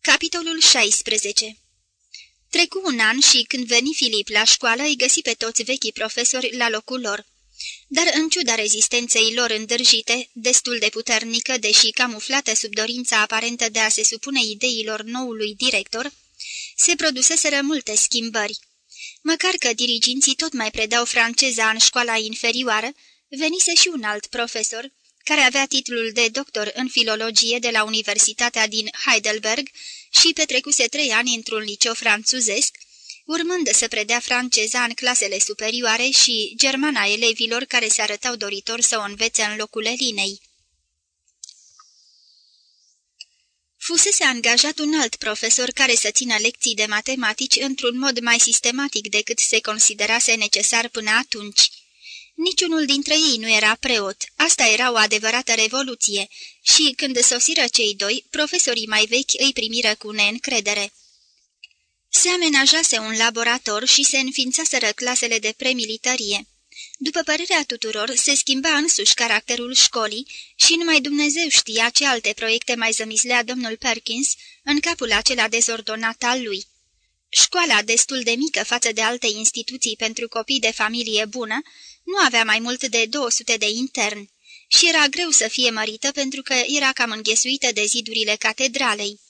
Capitolul 16 Trecu un an și când veni Filip la școală, îi găsi pe toți vechii profesori la locul lor. Dar în ciuda rezistenței lor îndârjite, destul de puternică, deși camuflată sub dorința aparentă de a se supune ideilor noului director, se produseseră multe schimbări. Măcar că diriginții tot mai predau franceza în școala inferioară, venise și un alt profesor, care avea titlul de doctor în filologie de la Universitatea din Heidelberg și petrecuse trei ani într-un liceu franțuzesc, urmând să predea franceza în clasele superioare și germana elevilor care se arătau doritori să o învețe în locul Elinei. Fusese angajat un alt profesor care să țină lecții de matematici într-un mod mai sistematic decât se considerase necesar până atunci. Niciunul dintre ei nu era preot, asta era o adevărată revoluție și, când sosiră cei doi, profesorii mai vechi îi primiră cu neîncredere. Se amenajase un laborator și se înființaseră clasele de premilitarie. După părerea tuturor, se schimba însuși caracterul școlii și numai Dumnezeu știa ce alte proiecte mai zămislea domnul Perkins în capul acela dezordonat al lui. Școala, destul de mică față de alte instituții pentru copii de familie bună, nu avea mai mult de 200 de interni și era greu să fie mărită pentru că era cam înghesuită de zidurile catedralei.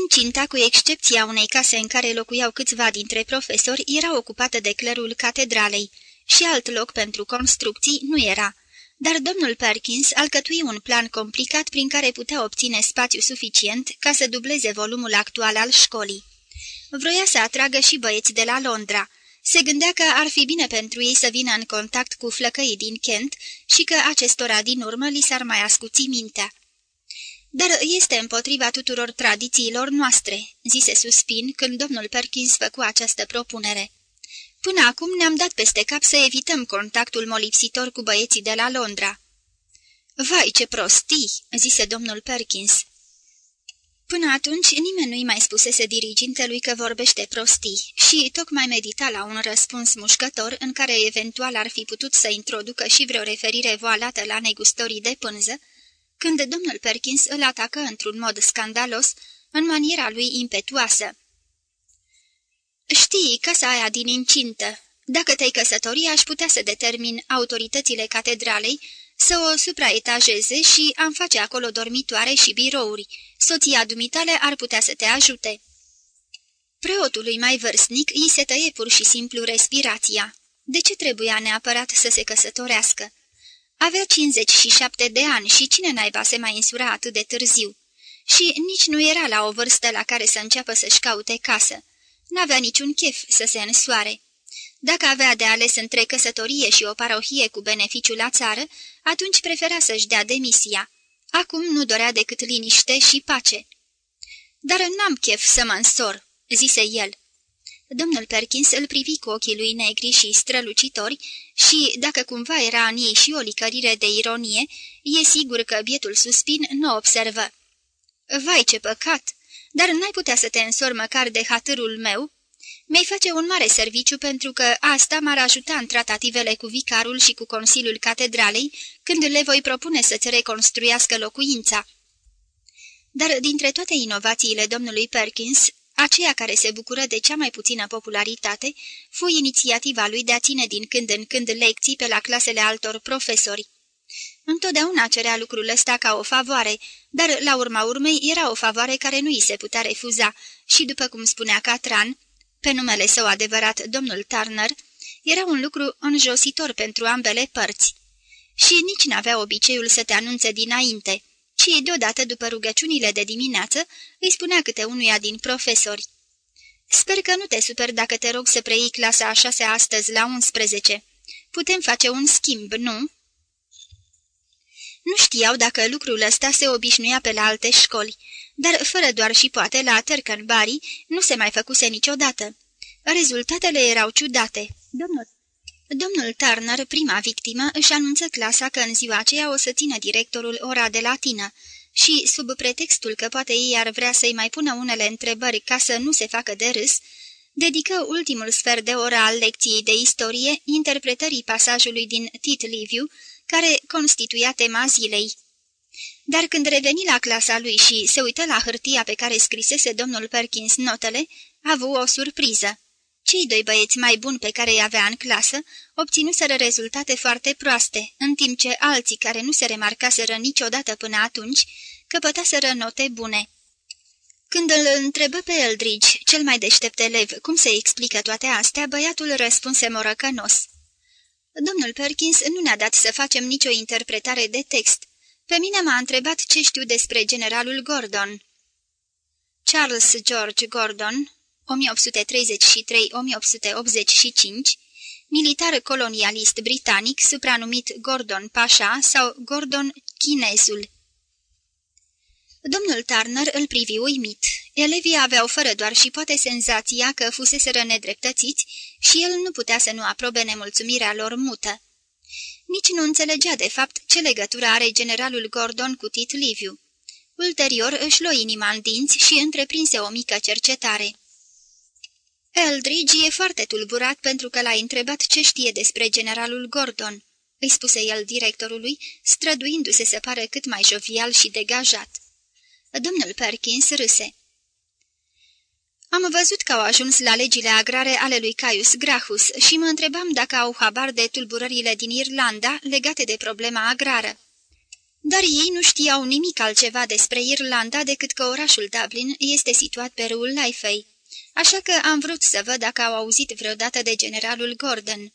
Incinta, cu excepția unei case în care locuiau câțiva dintre profesori, era ocupată de clerul catedralei și alt loc pentru construcții nu era, dar domnul Perkins alcătui un plan complicat prin care putea obține spațiu suficient ca să dubleze volumul actual al școlii. Vroia să atragă și băieți de la Londra, se gândea că ar fi bine pentru ei să vină în contact cu flăcăii din Kent și că acestora din urmă li s-ar mai ascuți mintea. Dar este împotriva tuturor tradițiilor noastre," zise Suspin când domnul Perkins făcu această propunere. Până acum ne-am dat peste cap să evităm contactul molipsitor cu băieții de la Londra." Vai, ce prostii!" zise domnul Perkins. Până atunci nimeni nu-i mai spusese dirigintelui că vorbește prostii și tocmai medita la un răspuns mușcător în care eventual ar fi putut să introducă și vreo referire voalată la negustorii de pânză, când domnul Perkins îl atacă într-un mod scandalos, în maniera lui impetuoasă. Știi, casa aia din incintă, dacă te-ai căsători, aș putea să determin autoritățile catedralei să o supraetajeze și am face acolo dormitoare și birouri. Soția dumitale ar putea să te ajute." Preotului mai vârstnic îi se tăie pur și simplu respirația. De ce trebuia neapărat să se căsătorească? Avea 57 de ani și cine naiba se mai însura atât de târziu? Și nici nu era la o vârstă la care să înceapă să-și caute casă. N-avea niciun chef să se însoare. Dacă avea de ales între căsătorie și o parohie cu beneficiu la țară, atunci prefera să-și dea demisia. Acum nu dorea decât liniște și pace. Dar n-am chef să mă însor," zise el. Domnul Perkins îl privi cu ochii lui negri și strălucitori și, dacă cumva era în ei și o licărire de ironie, e sigur că bietul suspin nu observă. Vai, ce păcat! Dar n-ai putea să te însori măcar de hatârul meu?" Mi-ai face un mare serviciu pentru că asta m-ar ajuta în tratativele cu vicarul și cu Consiliul Catedralei când le voi propune să-ți reconstruiască locuința. Dar dintre toate inovațiile domnului Perkins, aceea care se bucură de cea mai puțină popularitate fu inițiativa lui de a ține din când în când lecții pe la clasele altor profesori. Întotdeauna cerea lucrul ăsta ca o favoare, dar la urma urmei era o favoare care nu îi se putea refuza și, după cum spunea Catran, pe numele său adevărat, domnul Turner, era un lucru înjositor pentru ambele părți. Și nici n-avea obiceiul să te anunțe dinainte, ci deodată după rugăciunile de dimineață îi spunea câte unuia din profesori. Sper că nu te super dacă te rog să preiei clasa a șase astăzi la 11. Putem face un schimb, nu?" Nu știau dacă lucrul ăsta se obișnuia pe la alte școli, dar fără doar și poate la Tercanbari nu se mai făcuse niciodată. Rezultatele erau ciudate. Domnul, Domnul Turner, prima victimă, își anunță clasa că în ziua aceea o să țină directorul ora de latină și, sub pretextul că poate ei ar vrea să-i mai pună unele întrebări ca să nu se facă de râs, dedică ultimul sfert de oră al lecției de istorie interpretării pasajului din Tit Liviu, care constituia tema zilei. Dar când reveni la clasa lui și se uită la hârtia pe care scrisese domnul Perkins notele, a avut o surpriză. Cei doi băieți mai buni pe care îi avea în clasă obținuseră rezultate foarte proaste, în timp ce alții care nu se remarcaseră niciodată până atunci căpătaseră note bune. Când îl întrebă pe Eldridge, cel mai deștept elev, cum se explică toate astea, băiatul răspunse morăcănos. Domnul Perkins nu ne-a dat să facem nicio interpretare de text. Pe mine m-a întrebat ce știu despre generalul Gordon. Charles George Gordon, 1833-1885, militar colonialist britanic supranumit Gordon Pasha sau Gordon Chinezul. Domnul Turner îl privi uimit. Elevii aveau fără doar și poate senzația că fuseseră nedreptățiți și el nu putea să nu aprobe nemulțumirea lor mută. Nici nu înțelegea de fapt ce legătură are generalul Gordon cu Tit Liviu. Ulterior își luă inima în dinți și întreprinse o mică cercetare. Eldridge e foarte tulburat pentru că l-a întrebat ce știe despre generalul Gordon, îi spuse el directorului, străduindu-se să pare cât mai jovial și degajat. Domnul Perkins râse. Am văzut că au ajuns la legile agrare ale lui Caius Grahus și mă întrebam dacă au habar de tulburările din Irlanda legate de problema agrară. Dar ei nu știau nimic altceva despre Irlanda decât că orașul Dublin este situat pe râul Laifey, așa că am vrut să văd dacă au auzit vreodată de generalul Gordon.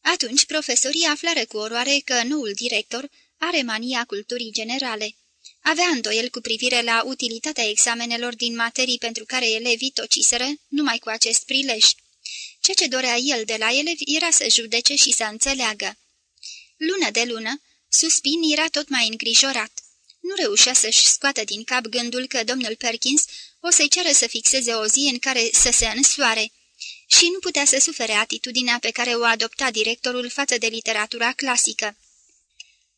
Atunci profesorii aflară cu oroare că noul director are mania culturii generale. Avea îndoiel cu privire la utilitatea examenelor din materii pentru care elevii tociseră numai cu acest prilej. Ce ce dorea el de la elevi era să judece și să înțeleagă. Lună de lună, Suspin era tot mai îngrijorat. Nu reușea să-și scoată din cap gândul că domnul Perkins o să-i ceară să fixeze o zi în care să se însoare și nu putea să sufere atitudinea pe care o adopta directorul față de literatura clasică.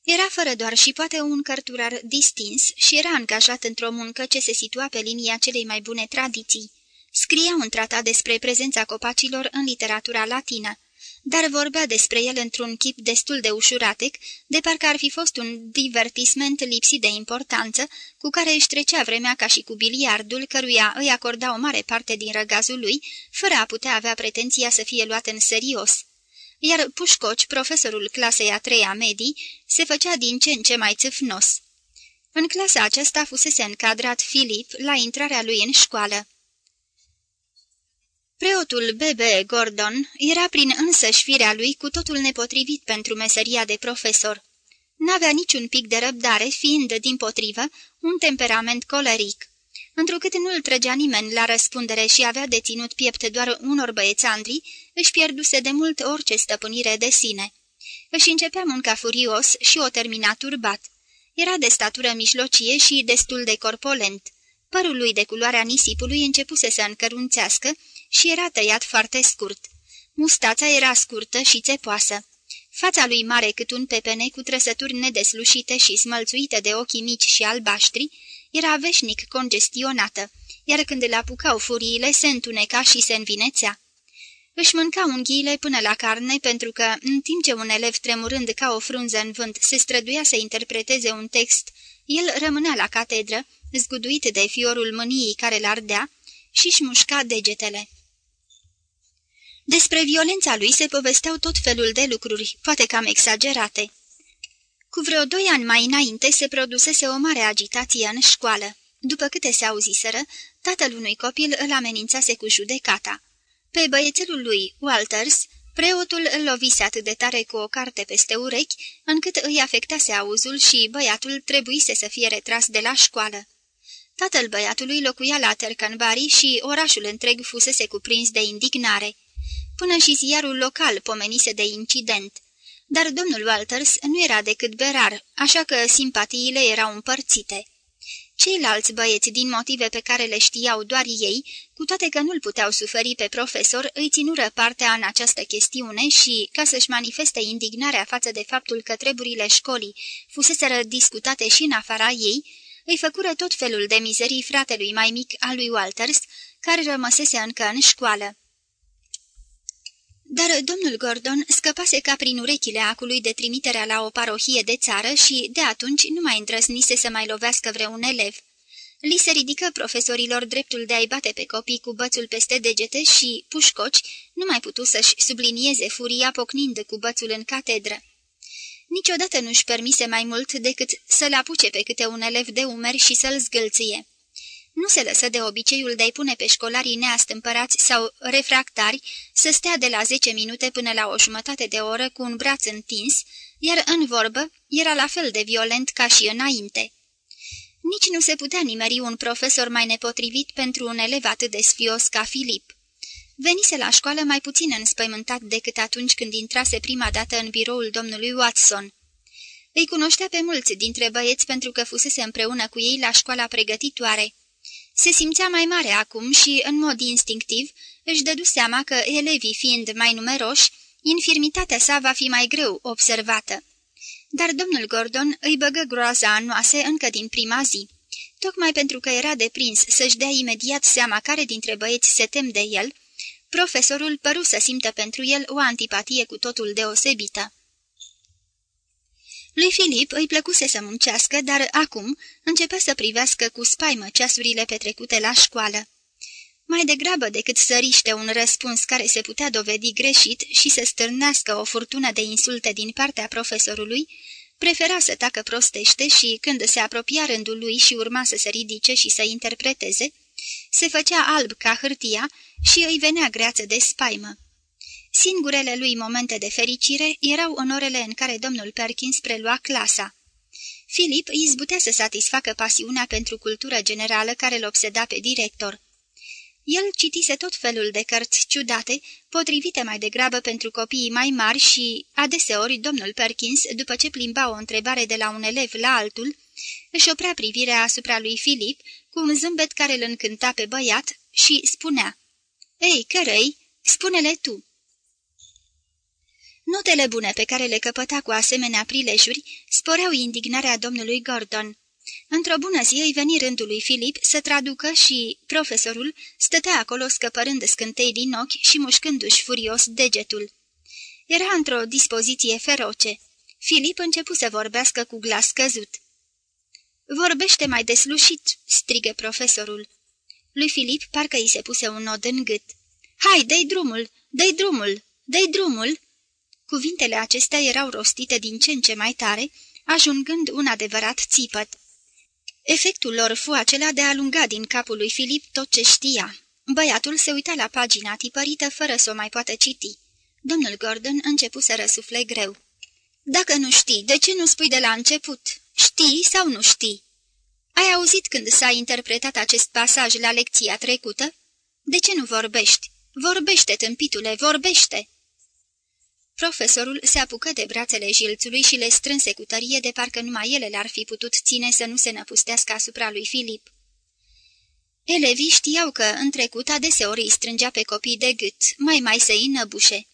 Era fără doar și poate un cărturar distins și era angajat într-o muncă ce se situa pe linia celei mai bune tradiții. Scria un tratat despre prezența copacilor în literatura latină, dar vorbea despre el într-un chip destul de ușuratec, de parcă ar fi fost un divertisment lipsit de importanță, cu care își trecea vremea ca și cu biliardul, căruia îi acorda o mare parte din răgazul lui, fără a putea avea pretenția să fie luat în serios iar Pușcoci, profesorul clasei a treia medii, se făcea din ce în ce mai țâfnos. În clasa aceasta fusese încadrat Filip la intrarea lui în școală. Preotul B.B. Gordon era prin însăși firea lui cu totul nepotrivit pentru meseria de profesor. N-avea niciun pic de răbdare, fiind, din potrivă, un temperament coleric. Întrucât nu îl trăgea nimeni la răspundere și avea deținut piept doar unor băiețandri, își pierduse de mult orice stăpânire de sine. Își începea munca furios și o termina turbat. Era de statură mijlocie și destul de corpolent. Părul lui de culoarea nisipului începuse să încărunțească și era tăiat foarte scurt. Mustața era scurtă și țepoasă. Fața lui mare cât un pepene cu trăsături nedeslușite și smălțuite de ochii mici și albaștri, era veșnic congestionată, iar când le apucau furiile se întuneca și se învinețea. Își mânca unghiile până la carne pentru că, în timp ce un elev tremurând ca o frunză în vânt se străduia să interpreteze un text, el rămânea la catedră, zguduit de fiorul mâniei care l-ardea, și-și mușca degetele. Despre violența lui se povesteau tot felul de lucruri, poate cam exagerate. Cu vreo doi ani mai înainte se produsese o mare agitație în școală. După câte se auziseră, tatăl unui copil îl amenințase cu judecata. Pe băiețelul lui, Walters, preotul îl lovise atât de tare cu o carte peste urechi, încât îi afectase auzul și băiatul trebuise să fie retras de la școală. Tatăl băiatului locuia la Tercanbari și orașul întreg fusese cuprins de indignare. Până și ziarul local pomenise de incident. Dar domnul Walters nu era decât berar, așa că simpatiile erau împărțite. Ceilalți băieți, din motive pe care le știau doar ei, cu toate că nu-l puteau suferi pe profesor, îi ținură partea în această chestiune și, ca să-și manifeste indignarea față de faptul că treburile școlii fuseseră discutate și în afara ei, îi făcură tot felul de mizerii fratelui mai mic al lui Walters, care rămăsese încă în școală. Dar domnul Gordon scăpase ca prin urechile acului de trimiterea la o parohie de țară și, de atunci, nu mai îndrăznise să mai lovească vreun elev. Li se ridică profesorilor dreptul de a-i bate pe copii cu bățul peste degete și, pușcoci, nu mai putu să-și sublinieze furia pocnind cu bățul în catedră. Niciodată nu-și permise mai mult decât să-l apuce pe câte un elev de umeri și să-l zgâlție. Nu se lăsă de obiceiul de a-i pune pe școlarii neastâmpărați sau refractari să stea de la zece minute până la o jumătate de oră cu un braț întins, iar în vorbă era la fel de violent ca și înainte. Nici nu se putea nimeri un profesor mai nepotrivit pentru un elev atât de sfios ca Filip. Venise la școală mai puțin înspăimântat decât atunci când intrase prima dată în biroul domnului Watson. Îi cunoștea pe mulți dintre băieți pentru că fusese împreună cu ei la școala pregătitoare. Se simțea mai mare acum și, în mod instinctiv, își dădu seama că, elevii fiind mai numeroși, infirmitatea sa va fi mai greu observată. Dar domnul Gordon îi băgă groaza în noase încă din prima zi. Tocmai pentru că era deprins să-și dea imediat seama care dintre băieți se tem de el, profesorul păru să simtă pentru el o antipatie cu totul deosebită. Lui Filip îi plăcuse să muncească, dar acum începea să privească cu spaimă ceasurile petrecute la școală. Mai degrabă decât să riște un răspuns care se putea dovedi greșit și să stârnească o furtună de insulte din partea profesorului, prefera să tacă prostește și, când se apropia rândul lui și urma să se ridice și să interpreteze, se făcea alb ca hârtia și îi venea greață de spaimă. Singurele lui momente de fericire erau în orele în care domnul Perkins prelua clasa. Filip izbutea să satisfacă pasiunea pentru cultură generală care îl obseda pe director. El citise tot felul de cărți ciudate, potrivite mai degrabă pentru copiii mai mari și, adeseori, domnul Perkins, după ce plimba o întrebare de la un elev la altul, își oprea privirea asupra lui Filip cu un zâmbet care îl încânta pe băiat și spunea Ei, cărăi, spune-le tu!" Notele bune pe care le căpăta cu asemenea prilejuri sporeau indignarea domnului Gordon. Într-o bună zi îi veni rândul lui Filip să traducă și profesorul stătea acolo scăpărând scântei din ochi și mușcându-și furios degetul. Era într-o dispoziție feroce. Filip începu să vorbească cu glas căzut. Vorbește mai deslușit!" strigă profesorul. Lui Filip parcă îi se puse un nod în gât. Hai, dă drumul! dă drumul! dă drumul!" Cuvintele acestea erau rostite din ce în ce mai tare, ajungând un adevărat țipăt. Efectul lor fu acela de a alunga din capul lui Filip tot ce știa. Băiatul se uita la pagina tipărită fără să o mai poată citi. Domnul Gordon începu să răsufle greu. Dacă nu știi, de ce nu spui de la început? Știi sau nu știi?" Ai auzit când s-a interpretat acest pasaj la lecția trecută? De ce nu vorbești? Vorbește, tâmpitule, vorbește!" Profesorul se apucă de brațele jilțului și le strânse cu tărie de parcă numai ele le-ar fi putut ține să nu se năpustească asupra lui Filip. Elevii știau că, în trecut, adeseori îi strângea pe copii de gât, mai mai să îi năbușe.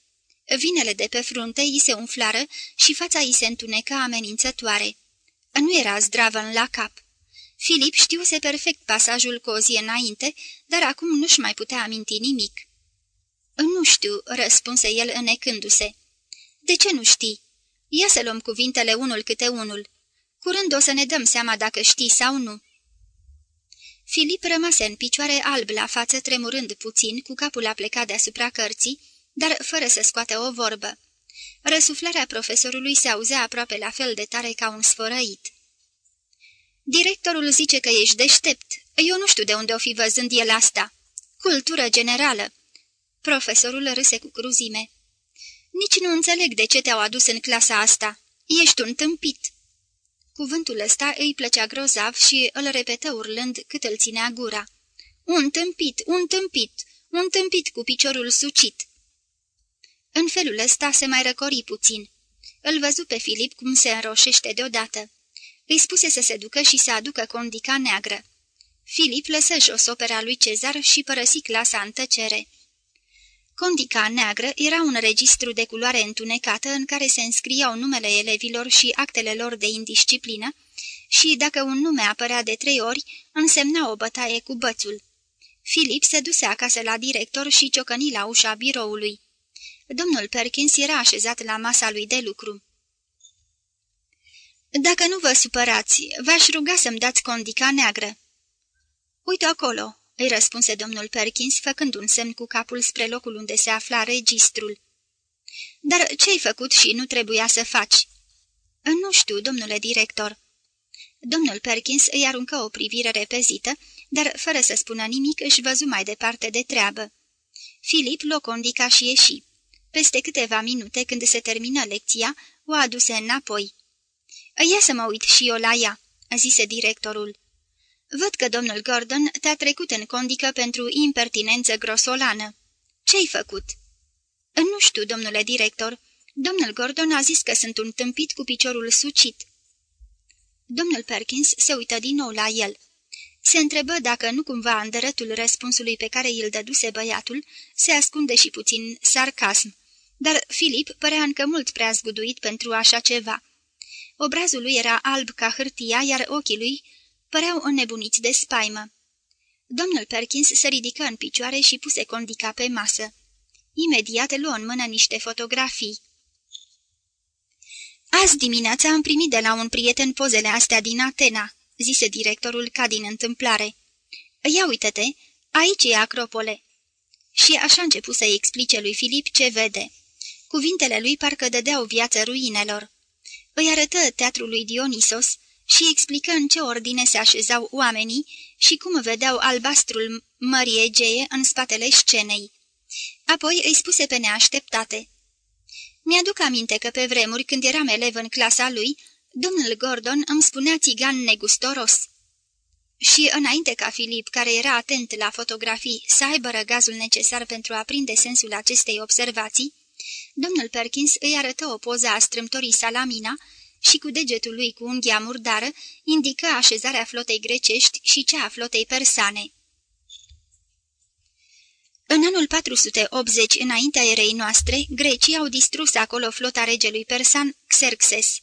Vinele de pe frunte îi se umflară și fața îi se întuneca amenințătoare. Nu era zdravă în la cap. Filip știuse perfect pasajul cu o zi înainte, dar acum nu-și mai putea aminti nimic. Nu știu," răspunse el înecându-se. De ce nu știi? Ia să luăm cuvintele unul câte unul. Curând o să ne dăm seama dacă știi sau nu." Filip rămase în picioare alb la față, tremurând puțin, cu capul aplecat deasupra cărții, dar fără să scoată o vorbă. Răsuflarea profesorului se auzea aproape la fel de tare ca un sfărăit. Directorul zice că ești deștept. Eu nu știu de unde o fi văzând el asta. Cultură generală. Profesorul râse cu cruzime. Nici nu înțeleg de ce te-au adus în clasa asta. Ești un tâmpit." Cuvântul ăsta îi plăcea grozav și îl repetă urlând cât îl ținea gura. Un tâmpit, un tâmpit, un tâmpit cu piciorul sucit." În felul ăsta se mai răcori puțin. Îl văzu pe Filip cum se înroșește deodată. Îi spuse să se ducă și să aducă condica neagră. Filip lăsă jos opera lui Cezar și părăsi clasa în tăcere. Condica neagră era un registru de culoare întunecată în care se înscriau numele elevilor și actele lor de indisciplină și, dacă un nume apărea de trei ori, însemna o bătaie cu bățul. Filip se duse acasă la director și ciocăni la ușa biroului. Domnul Perkins era așezat la masa lui de lucru. Dacă nu vă supărați, v-aș ruga să-mi dați condica neagră." Uite acolo," îi răspunse domnul Perkins, făcând un semn cu capul spre locul unde se afla registrul. Dar ce-ai făcut și nu trebuia să faci?" Nu știu, domnule director." Domnul Perkins îi aruncă o privire repezită, dar fără să spună nimic își văzu mai departe de treabă. Filip locondica și ieși. Peste câteva minute, când se termină lecția, o aduse înapoi. Ia să mă uit și eu la ea," zise directorul. Văd că domnul Gordon te-a trecut în condică pentru impertinență grosolană. Ce-ai făcut?" Nu știu, domnule director. Domnul Gordon a zis că sunt un tâmpit cu piciorul sucit." Domnul Perkins se uită din nou la el. Se întrebă dacă nu cumva îndărătul răspunsului pe care îl dăduse băiatul se ascunde și puțin sarcasm, dar Filip părea încă mult prea zguduit pentru așa ceva. Obrazul lui era alb ca hârtia, iar ochii lui păreau înnebuniți de spaimă. Domnul Perkins se ridică în picioare și puse condica pe masă. Imediat luă în mână niște fotografii. Azi dimineața am primit de la un prieten pozele astea din Atena," zise directorul ca din întâmplare. Ia uite-te, aici e Acropole." Și așa început să-i explice lui Filip ce vede. Cuvintele lui parcă dădeau viață ruinelor. Îi arătă teatrul lui Dionisos și explică în ce ordine se așezau oamenii și cum vedeau albastrul Mării Egee în spatele scenei. Apoi îi spuse pe neașteptate. Mi-aduc aminte că pe vremuri, când eram elev în clasa lui, domnul Gordon îmi spunea țigan negustoros. Și înainte ca Filip, care era atent la fotografii, să aibă răgazul necesar pentru a prinde sensul acestei observații, domnul Perkins îi arătă o poză a strâmtorii Salamina și cu degetul lui cu unghia murdară indică așezarea flotei grecești și cea a flotei persane. În anul 480, înaintea erei noastre, grecii au distrus acolo flota regelui persan Xerxes.